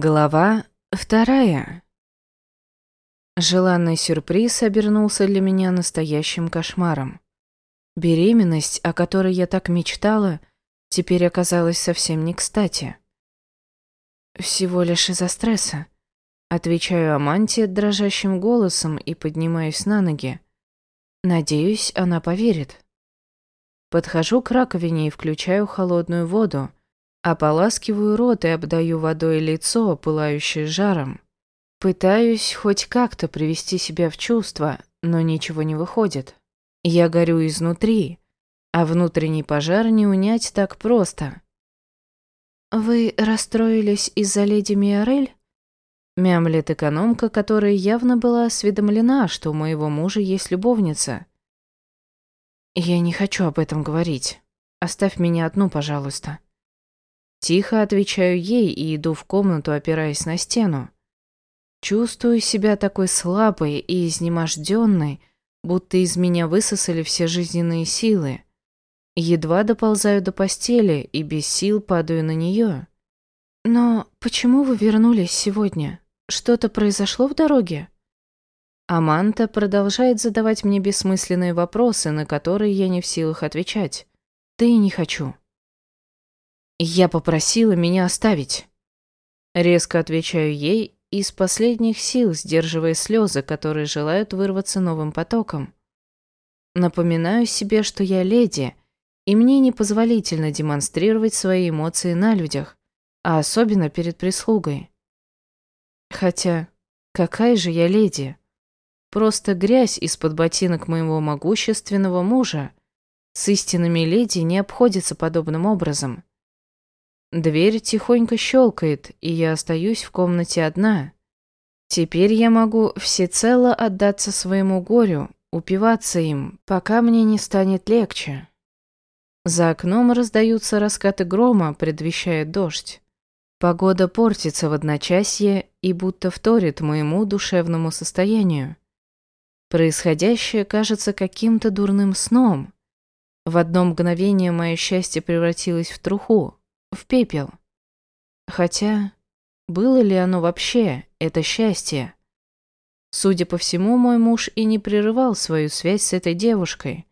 Глава вторая. Желанный сюрприз обернулся для меня настоящим кошмаром. Беременность, о которой я так мечтала, теперь оказалась совсем не кстати. «Всего лишь из-за стресса», — отвечаю Аманте дрожащим голосом и поднимаюсь на ноги. Надеюсь, она поверит. Подхожу к раковине и включаю холодную воду, Ополаскиваю рот и обдаю водой лицо, пылающее жаром. Пытаюсь хоть как-то привести себя в чувство, но ничего не выходит. Я горю изнутри, а внутренний пожар не унять так просто. «Вы расстроились из-за леди Миорель?» Мямлет экономка, которая явно была осведомлена, что у моего мужа есть любовница. «Я не хочу об этом говорить. Оставь меня одну, пожалуйста». Тихо отвечаю ей и иду в комнату, опираясь на стену. Чувствую себя такой слабой и изнеможденной, будто из меня высосали все жизненные силы. Едва доползаю до постели и без сил падаю на нее. «Но почему вы вернулись сегодня? Что-то произошло в дороге?» Аманта продолжает задавать мне бессмысленные вопросы, на которые я не в силах отвечать. Да и не хочу. «Я попросила меня оставить». Резко отвечаю ей, из последних сил сдерживая слезы, которые желают вырваться новым потоком. Напоминаю себе, что я леди, и мне непозволительно демонстрировать свои эмоции на людях, а особенно перед прислугой. Хотя, какая же я леди? Просто грязь из-под ботинок моего могущественного мужа. С истинными леди не обходится подобным образом. Дверь тихонько щелкает, и я остаюсь в комнате одна. Теперь я могу всецело отдаться своему горю, упиваться им, пока мне не станет легче. За окном раздаются раскаты грома, предвещая дождь. Погода портится в одночасье и будто вторит моему душевному состоянию. Происходящее кажется каким-то дурным сном. В одно мгновение мое счастье превратилось в труху в пепел. Хотя, было ли оно вообще, это счастье? Судя по всему, мой муж и не прерывал свою связь с этой девушкой,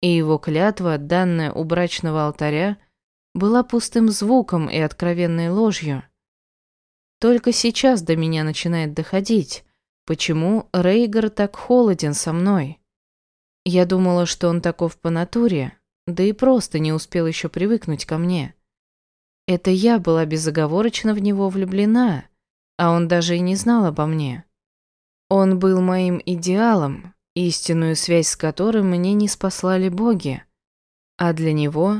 и его клятва, данная у брачного алтаря, была пустым звуком и откровенной ложью. Только сейчас до меня начинает доходить, почему Рейгар так холоден со мной. Я думала, что он таков по натуре, да и просто не успел еще привыкнуть ко мне. Это я была безоговорочно в него влюблена, а он даже и не знал обо мне. Он был моим идеалом, истинную связь с которым мне не спаслали боги. А для него,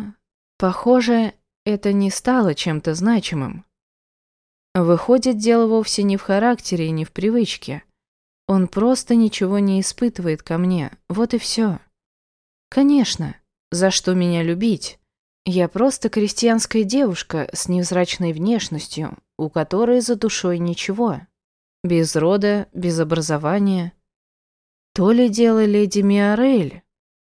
похоже, это не стало чем-то значимым. Выходит, дело вовсе не в характере и не в привычке. Он просто ничего не испытывает ко мне, вот и все. Конечно, за что меня любить? Я просто крестьянская девушка с невзрачной внешностью, у которой за душой ничего. Без рода, без образования. То ли дело леди Миорель.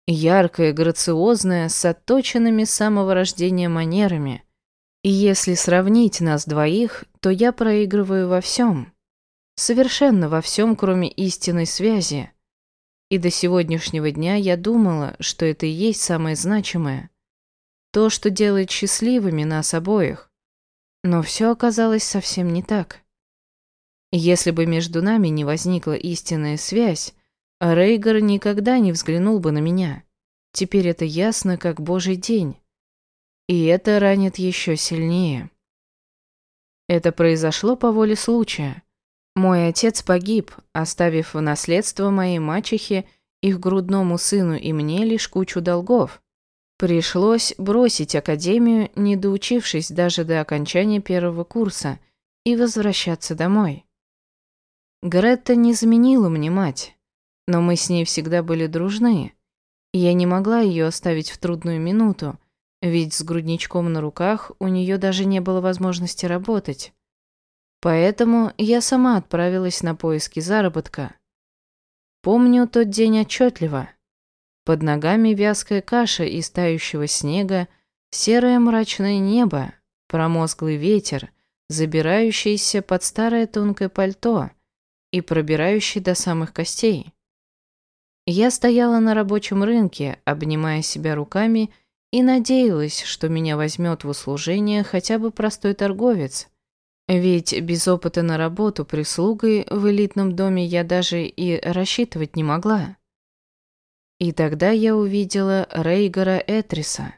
Яркая, грациозная, с отточенными с самого рождения манерами. И если сравнить нас двоих, то я проигрываю во всем. Совершенно во всем, кроме истинной связи. И до сегодняшнего дня я думала, что это и есть самое значимое. То, что делает счастливыми нас обоих. Но все оказалось совсем не так. Если бы между нами не возникла истинная связь, Рейгар никогда не взглянул бы на меня. Теперь это ясно, как божий день. И это ранит еще сильнее. Это произошло по воле случая. Мой отец погиб, оставив в наследство моей мачехе, их грудному сыну и мне лишь кучу долгов. Пришлось бросить академию, не доучившись даже до окончания первого курса, и возвращаться домой. Гретта не заменила мне мать, но мы с ней всегда были дружны, и я не могла ее оставить в трудную минуту, ведь с грудничком на руках у нее даже не было возможности работать. Поэтому я сама отправилась на поиски заработка. Помню тот день отчетливо. Под ногами вязкая каша из тающего снега, серое мрачное небо, промозглый ветер, забирающейся под старое тонкое пальто и пробирающей до самых костей. Я стояла на рабочем рынке, обнимая себя руками и надеялась, что меня возьмет в услужение хотя бы простой торговец. Ведь без опыта на работу прислугой в элитном доме я даже и рассчитывать не могла. И тогда я увидела Рейгора Этриса.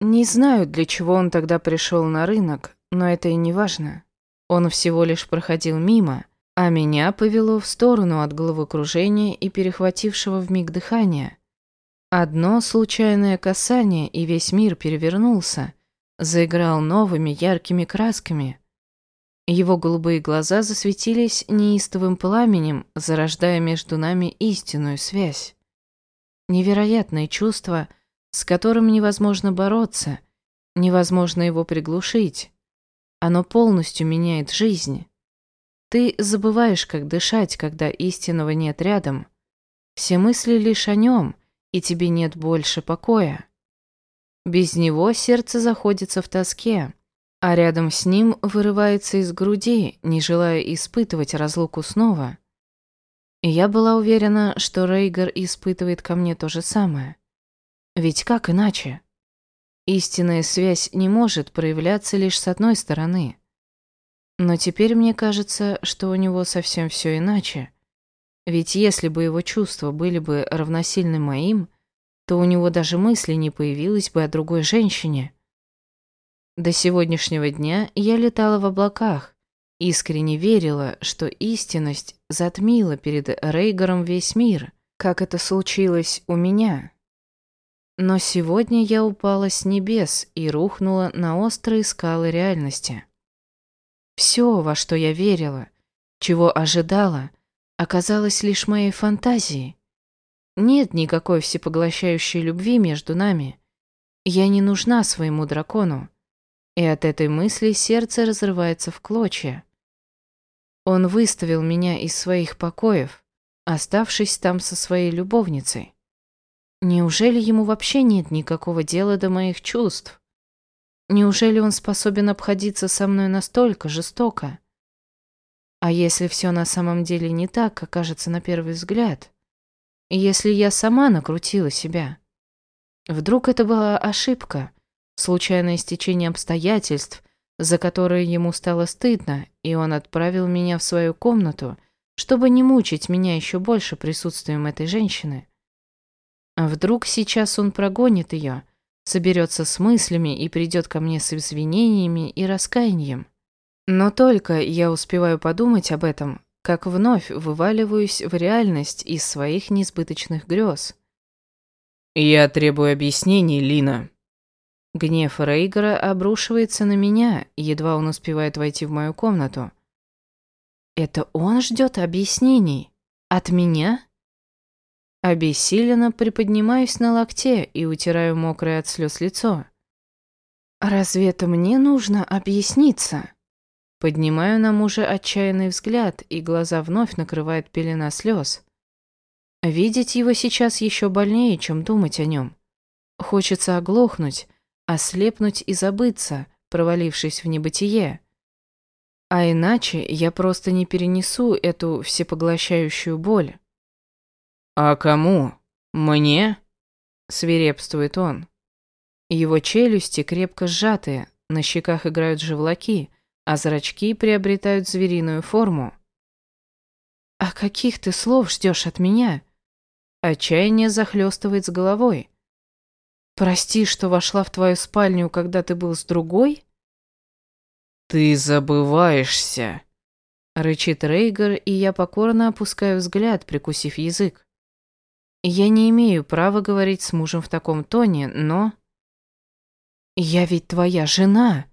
Не знаю, для чего он тогда пришел на рынок, но это и не важно. Он всего лишь проходил мимо, а меня повело в сторону от головокружения и перехватившего в миг дыхания. Одно случайное касание, и весь мир перевернулся, заиграл новыми яркими красками. Его голубые глаза засветились неистовым пламенем, зарождая между нами истинную связь. Невероятное чувство, с которым невозможно бороться, невозможно его приглушить. Оно полностью меняет жизнь. Ты забываешь, как дышать, когда истинного нет рядом. Все мысли лишь о нем, и тебе нет больше покоя. Без него сердце заходится в тоске, а рядом с ним вырывается из груди, не желая испытывать разлуку снова. И я была уверена, что Рейгар испытывает ко мне то же самое. Ведь как иначе? Истинная связь не может проявляться лишь с одной стороны. Но теперь мне кажется, что у него совсем все иначе. Ведь если бы его чувства были бы равносильны моим, то у него даже мысли не появилось бы о другой женщине. До сегодняшнего дня я летала в облаках, Искренне верила, что истинность затмила перед Рейгором весь мир, как это случилось у меня. Но сегодня я упала с небес и рухнула на острые скалы реальности. Все, во что я верила, чего ожидала, оказалось лишь моей фантазией. Нет никакой всепоглощающей любви между нами. Я не нужна своему дракону. И от этой мысли сердце разрывается в клочья. Он выставил меня из своих покоев, оставшись там со своей любовницей. Неужели ему вообще нет никакого дела до моих чувств? Неужели он способен обходиться со мной настолько жестоко? А если все на самом деле не так, как кажется на первый взгляд? Если я сама накрутила себя? Вдруг это была ошибка, случайное стечение обстоятельств, за которые ему стало стыдно, и он отправил меня в свою комнату, чтобы не мучить меня еще больше присутствием этой женщины. А вдруг сейчас он прогонит ее, соберется с мыслями и придет ко мне с извинениями и раскаянием. Но только я успеваю подумать об этом, как вновь вываливаюсь в реальность из своих несбыточных грез. «Я требую объяснений, Лина», Гнев Рейгера обрушивается на меня, едва он успевает войти в мою комнату. Это он ждет объяснений? От меня? Обессиленно приподнимаюсь на локте и утираю мокрое от слез лицо. Разве это мне нужно объясниться? Поднимаю на мужа отчаянный взгляд, и глаза вновь накрывает пелена слез. Видеть его сейчас еще больнее, чем думать о нем. Хочется оглохнуть, ослепнуть и забыться, провалившись в небытие. А иначе я просто не перенесу эту всепоглощающую боль. «А кому? Мне?» — свирепствует он. Его челюсти крепко сжатые, на щеках играют живлаки, а зрачки приобретают звериную форму. «А каких ты слов ждешь от меня?» Отчаяние захлестывает с головой. Прости, что вошла в твою спальню, когда ты был с другой? Ты забываешься. Рычит Рейгар, и я покорно опускаю взгляд, прикусив язык. Я не имею права говорить с мужем в таком тоне, но... Я ведь твоя жена.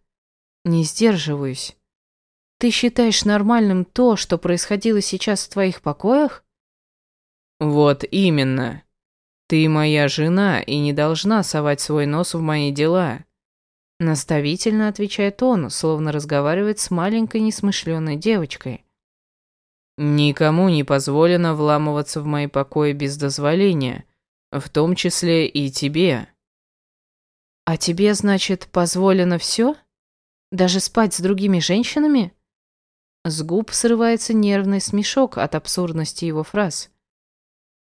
Не сдерживаюсь. Ты считаешь нормальным то, что происходило сейчас в твоих покоях? Вот именно. Ты моя жена и не должна совать свой нос в мои дела. Наставительно отвечает он, словно разговаривает с маленькой несмышленой девочкой. Никому не позволено вламываться в мои покои без дозволения, в том числе и тебе. А тебе, значит, позволено все? Даже спать с другими женщинами? С губ срывается нервный смешок от абсурдности его фраз.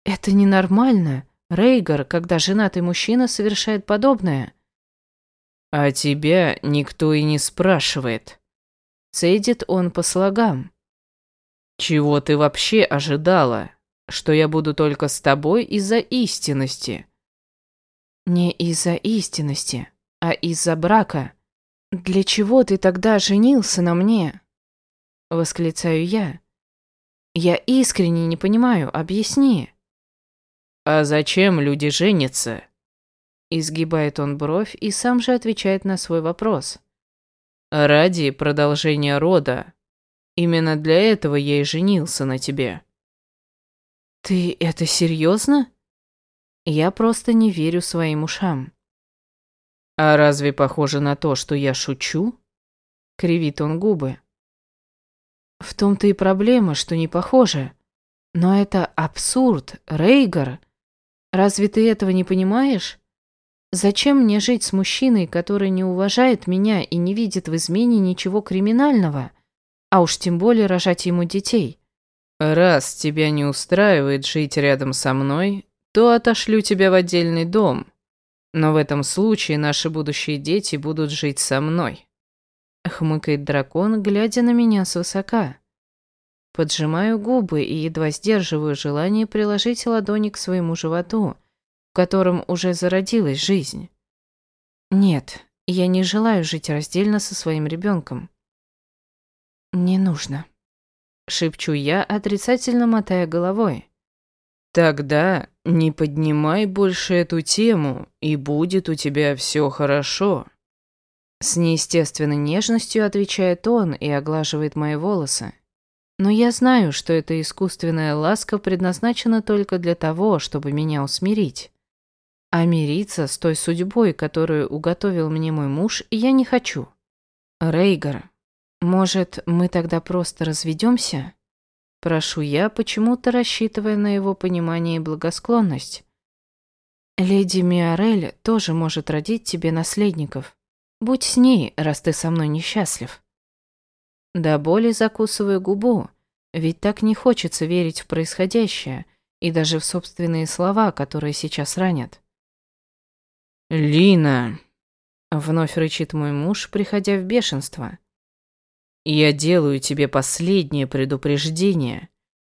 Это ненормально, Рейгар, когда женатый мужчина совершает подобное. А тебя никто и не спрашивает. Цедит он по слогам. Чего ты вообще ожидала? Что я буду только с тобой из-за истинности? Не из-за истинности, а из-за брака. Для чего ты тогда женился на мне? Восклицаю я. Я искренне не понимаю, объясни. А зачем люди женятся? Изгибает он бровь и сам же отвечает на свой вопрос. Ради продолжения рода. Именно для этого я и женился на тебе. Ты это серьезно? Я просто не верю своим ушам. А разве похоже на то, что я шучу? Кривит он губы. В том-то и проблема, что не похоже. Но это абсурд, Рейгар. Разве ты этого не понимаешь? Зачем мне жить с мужчиной, который не уважает меня и не видит в измене ничего криминального? а уж тем более рожать ему детей. Раз тебя не устраивает жить рядом со мной, то отошлю тебя в отдельный дом. Но в этом случае наши будущие дети будут жить со мной. Хмыкает дракон, глядя на меня свысока. Поджимаю губы и едва сдерживаю желание приложить ладони к своему животу, в котором уже зародилась жизнь. Нет, я не желаю жить раздельно со своим ребенком. «Не нужно», — шепчу я, отрицательно мотая головой. «Тогда не поднимай больше эту тему, и будет у тебя все хорошо». С неестественной нежностью отвечает он и оглаживает мои волосы. Но я знаю, что эта искусственная ласка предназначена только для того, чтобы меня усмирить. А мириться с той судьбой, которую уготовил мне мой муж, я не хочу. Рейгар, может, мы тогда просто разведемся? Прошу я, почему-то рассчитывая на его понимание и благосклонность. Леди Миорель тоже может родить тебе наследников. Будь с ней, раз ты со мной несчастлив. До боли закусываю губу, ведь так не хочется верить в происходящее и даже в собственные слова, которые сейчас ранят. «Лина!» — вновь рычит мой муж, приходя в бешенство. Я делаю тебе последнее предупреждение.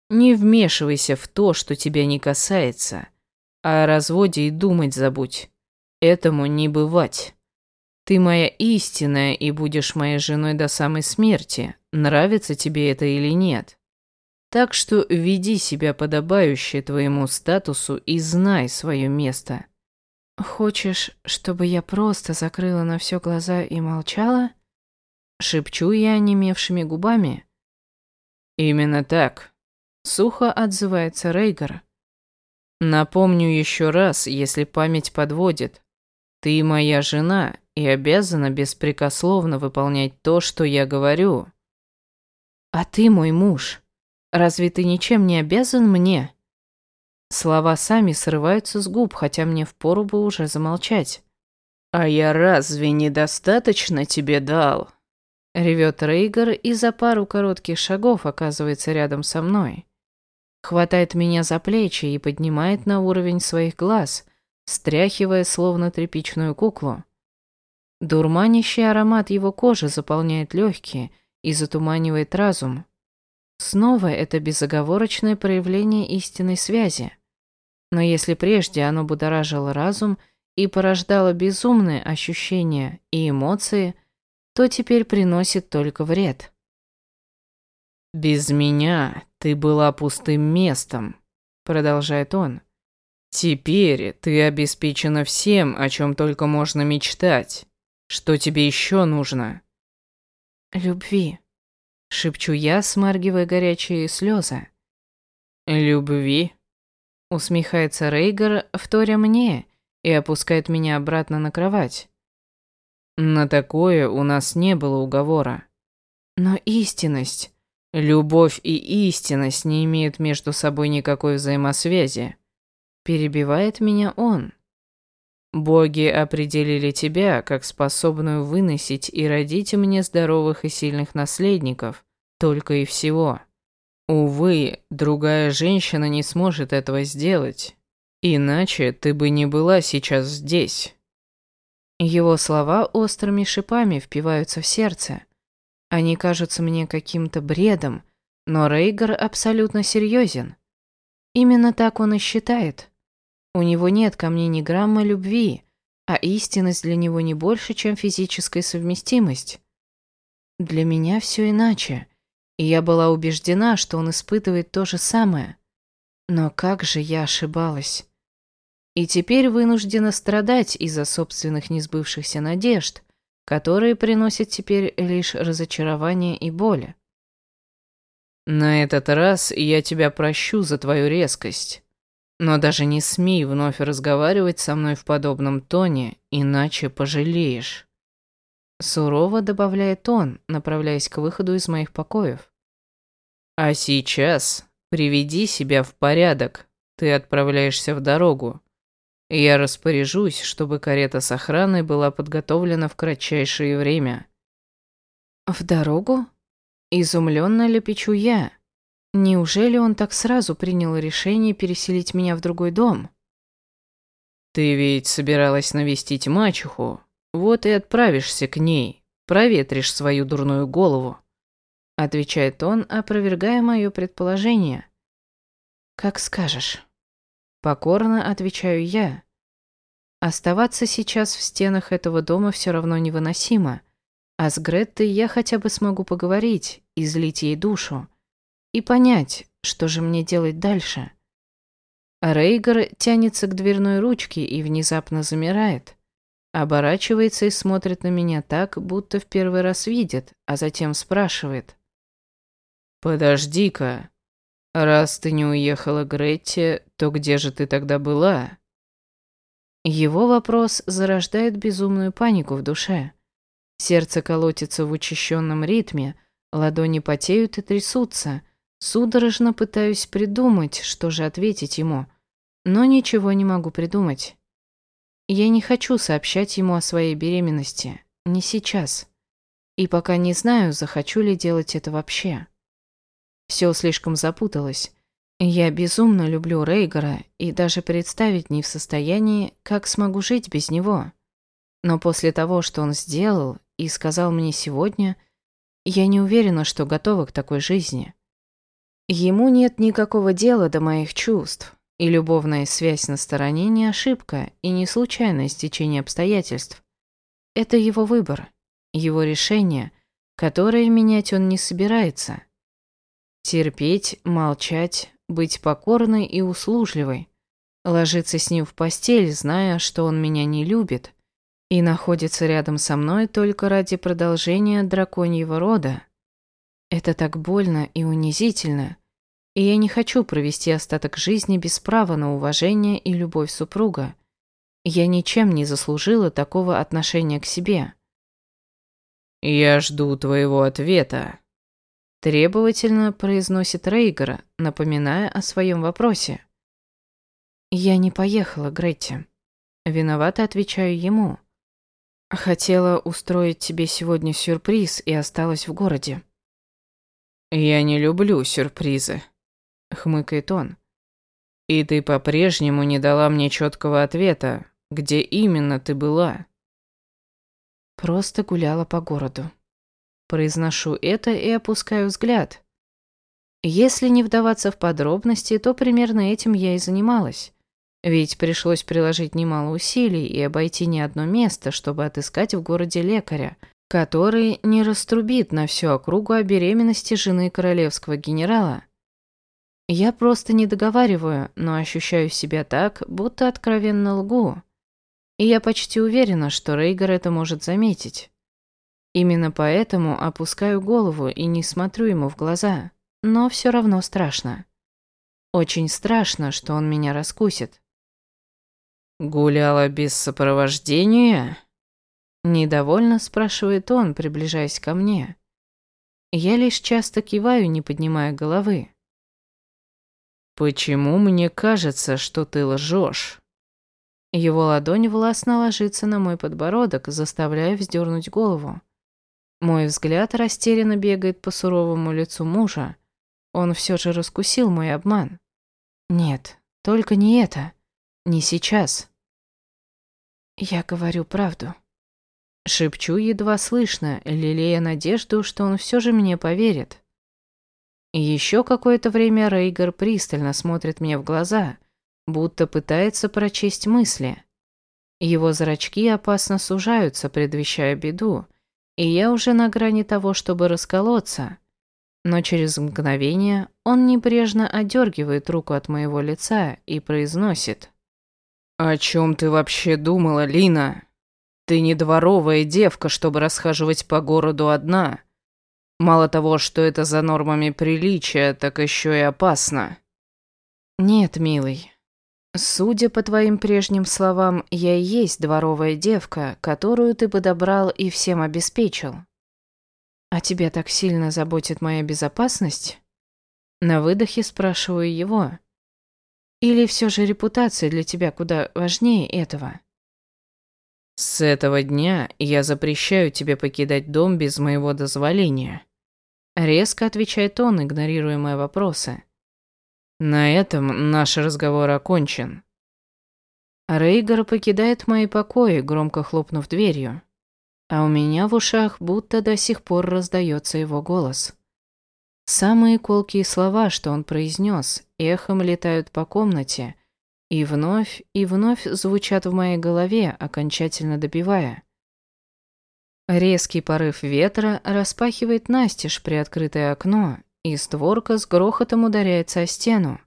Не вмешивайся в то, что тебя не касается. А о разводе и думать забудь. Этому не бывать. Ты моя истинная и будешь моей женой до самой смерти, нравится тебе это или нет. Так что веди себя подобающе твоему статусу и знай свое место. Хочешь, чтобы я просто закрыла на все глаза и молчала? Шепчу я онемевшими губами. «Именно так», — сухо отзывается Рейгар. «Напомню еще раз, если память подводит. Ты моя жена и обязана беспрекословно выполнять то, что я говорю». «А ты мой муж. Разве ты ничем не обязан мне?» Слова сами срываются с губ, хотя мне впору бы уже замолчать. «А я разве недостаточно тебе дал?» Ревет Рейгар и за пару коротких шагов оказывается рядом со мной. Хватает меня за плечи и поднимает на уровень своих глаз, стряхивая словно тряпичную куклу. Дурманящий аромат его кожи заполняет легкие и затуманивает разум. Снова это безоговорочное проявление истинной связи. Но если прежде оно будоражило разум и порождало безумные ощущения и эмоции – то теперь приносит только вред. «Без меня ты была пустым местом», — продолжает он. «Теперь ты обеспечена всем, о чем только можно мечтать. Что тебе еще нужно?» «Любви», — шепчу я, смаргивая горячие слезы. «Любви?» — усмехается Рейгар, вторя мне, и опускает меня обратно на кровать. На такое у нас не было уговора. Но истинность... Любовь и истинность не имеют между собой никакой взаимосвязи. Перебивает меня он. Боги определили тебя как способную выносить и родить мне здоровых и сильных наследников, только и всего. Увы, другая женщина не сможет этого сделать, иначе ты бы не была сейчас здесь. Его слова острыми шипами впиваются в сердце. Они кажутся мне каким-то бредом, но Рейгар абсолютно серьезен. Именно так он и считает. У него нет ко мне ни грамма любви, а истинность для него не больше, чем физическая совместимость. Для меня все иначе, и я была убеждена, что он испытывает то же самое. Но как же я ошибалась. И теперь вынуждена страдать из-за собственных несбывшихся надежд, которые приносят теперь лишь разочарование и боль. На этот раз я тебя прощу за твою резкость. Но даже не смей вновь разговаривать со мной в подобном тоне, иначе пожалеешь. Сурово добавляет он, направляясь к выходу из моих покоев. А сейчас приведи себя в порядок. Ты отправляешься в дорогу. Я распоряжусь, чтобы карета с охраной была подготовлена в кратчайшее время. В дорогу? Изумленно лепечу я. Неужели он так сразу принял решение переселить меня в другой дом? Ты ведь собиралась навестить мачеху, вот и отправишься к ней, проветришь свою дурную голову. Отвечает он, опровергая мое предположение. Как скажешь. Покорно отвечаю я. Оставаться сейчас в стенах этого дома все равно невыносимо, а с Греттой я хотя бы смогу поговорить, излить ей душу и понять, что же мне делать дальше. Рейгар тянется к дверной ручке и внезапно замирает. Оборачивается и смотрит на меня так, будто в первый раз видит, а затем спрашивает. «Подожди-ка, раз ты не уехала Гретте, то где же ты тогда была?» Его вопрос зарождает безумную панику в душе. Сердце колотится в учащенном ритме, ладони потеют и трясутся – Судорожно пытаюсь придумать, что же ответить ему, но ничего не могу придумать. Я не хочу сообщать ему о своей беременности, не сейчас. И пока не знаю, захочу ли делать это вообще. Все слишком запуталось. Я безумно люблю Рейгора и даже представить не в состоянии, как смогу жить без него. Но после того, что он сделал и сказал мне сегодня, я не уверена, что готова к такой жизни. Ему нет никакого дела до моих чувств, и любовная связь на стороне не ошибка и не случайное стечение обстоятельств. Это его выбор, его решение, которое менять он не собирается. Терпеть, молчать, быть покорной и услужливой, ложиться с ним в постель, зная, что он меня не любит, и находится рядом со мной только ради продолжения драконьего рода. Это так больно и унизительно, и я не хочу провести остаток жизни без права на уважение и любовь супруга. Я ничем не заслужила такого отношения к себе. «Я жду твоего ответа», – требовательно произносит Рейгар, напоминая о своем вопросе. «Я не поехала, Гретти». Виновато отвечаю ему. Хотела устроить тебе сегодня сюрприз и осталась в городе. «Я не люблю сюрпризы», — хмыкает он. «И ты по-прежнему не дала мне четкого ответа, где именно ты была?» «Просто гуляла по городу». Произношу это и опускаю взгляд. Если не вдаваться в подробности, то примерно этим я и занималась. Ведь пришлось приложить немало усилий и обойти не одно место, чтобы отыскать в городе лекаря — который не раструбит на всю округу о беременности жены королевского генерала. Я просто не договариваю, но ощущаю себя так, будто откровенно лгу. И я почти уверена, что Рейгар это может заметить. Именно поэтому опускаю голову и не смотрю ему в глаза, но все равно страшно. Очень страшно, что он меня раскусит. «Гуляла без сопровождения?» Недовольно спрашивает он, приближаясь ко мне. Я лишь часто киваю, не поднимая головы. «Почему мне кажется, что ты лжешь?» Его ладонь властно ложится на мой подбородок, заставляя вздернуть голову. Мой взгляд растерянно бегает по суровому лицу мужа. Он все же раскусил мой обман. Нет, только не это. Не сейчас. Я говорю правду. Шепчу едва слышно, лелея надежду, что он все же мне поверит. Еще какое-то время Рейгар пристально смотрит мне в глаза, будто пытается прочесть мысли. Его зрачки опасно сужаются, предвещая беду, и я уже на грани того, чтобы расколоться. Но через мгновение он небрежно одергивает руку от моего лица и произносит. «О чем ты вообще думала, Лина?» Ты не дворовая девка, чтобы расхаживать по городу одна. Мало того, что это за нормами приличия, так еще и опасно. Нет, милый. Судя по твоим прежним словам, я и есть дворовая девка, которую ты подобрал и всем обеспечил. А тебя так сильно заботит моя безопасность? На выдохе спрашиваю его. Или все же репутация для тебя куда важнее этого? «С этого дня я запрещаю тебе покидать дом без моего дозволения», — резко отвечает он, игнорируя мои вопросы. «На этом наш разговор окончен». Рейгар покидает мои покои, громко хлопнув дверью, а у меня в ушах будто до сих пор раздается его голос. Самые колкие слова, что он произнес, эхом летают по комнате — и вновь и вновь звучат в моей голове, окончательно добивая. Резкий порыв ветра распахивает настежь приоткрытое окно, и створка с грохотом ударяется о стену.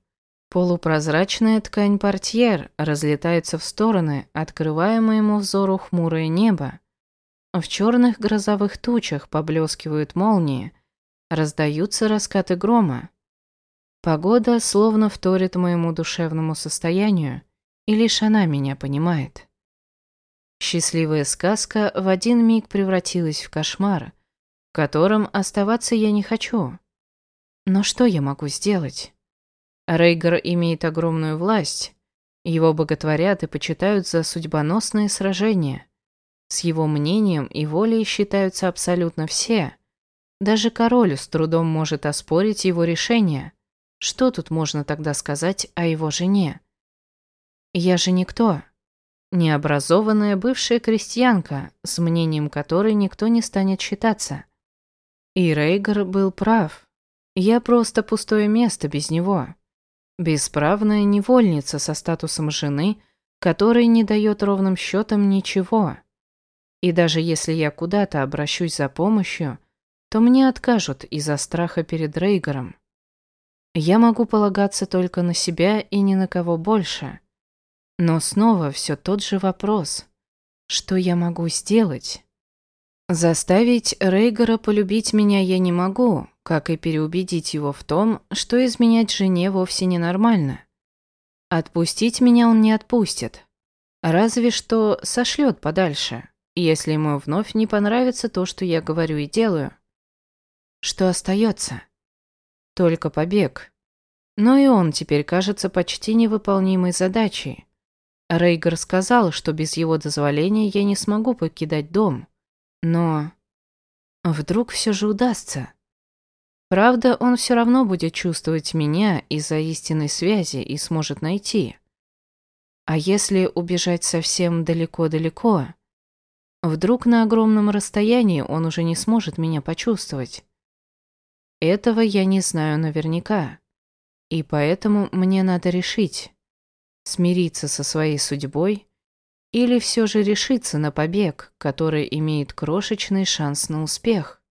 Полупрозрачная ткань портьер разлетается в стороны, открывая моему взору хмурое небо. В черных грозовых тучах поблескивают молнии, раздаются раскаты грома. Погода словно вторит моему душевному состоянию, и лишь она меня понимает. Счастливая сказка в один миг превратилась в кошмар, в котором оставаться я не хочу. Но что я могу сделать? Рейгар имеет огромную власть, его боготворят и почитают за судьбоносные сражения. С его мнением и волей считаются абсолютно все. Даже король с трудом может оспорить его решение – что тут можно тогда сказать о его жене? Я же никто. Необразованная бывшая крестьянка, с мнением которой никто не станет считаться. И Рейгар был прав. Я просто пустое место без него. Бесправная невольница со статусом жены, которой не дает ровным счетом ничего. И даже если я куда-то обращусь за помощью, то мне откажут из-за страха перед Рейгаром. Я могу полагаться только на себя и ни на кого больше. Но снова все тот же вопрос. Что я могу сделать? Заставить Рейгора полюбить меня я не могу, как и переубедить его в том, что изменять жене вовсе не нормально. Отпустить меня он не отпустит. Разве что сошлет подальше, если ему вновь не понравится то, что я говорю и делаю. Что остается? Только побег. Но и он теперь кажется почти невыполнимой задачей. Рейгар сказал, что без его дозволения я не смогу покидать дом. Но... Вдруг все же удастся. Правда, он все равно будет чувствовать меня из-за истинной связи и сможет найти. А если убежать совсем далеко-далеко? Вдруг на огромном расстоянии он уже не сможет меня почувствовать. Этого я не знаю наверняка. И поэтому мне надо решить, смириться со своей судьбой или все же решиться на побег, который имеет крошечный шанс на успех.